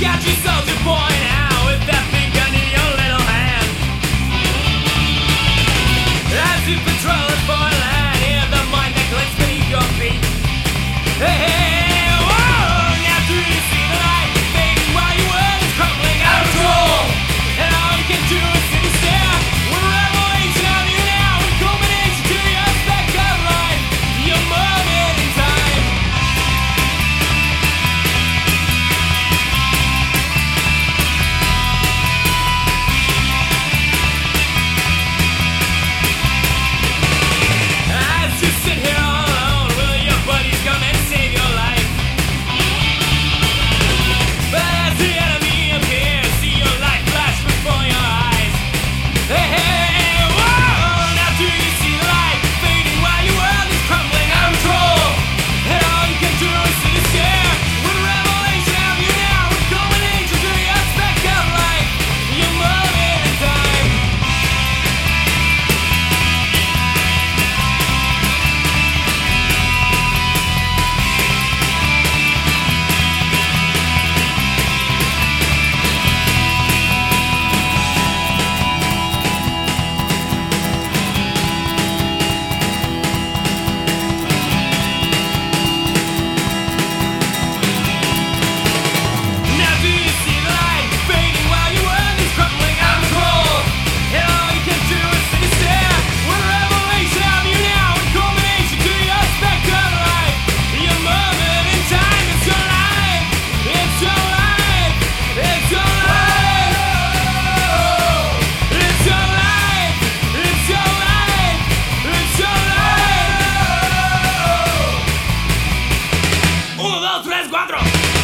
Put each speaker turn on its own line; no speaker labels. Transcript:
got yourself to with that your little hand. Patrol it for hear the mind that clicks beneath your feet. Hey, hey. dos, tres, cuatro.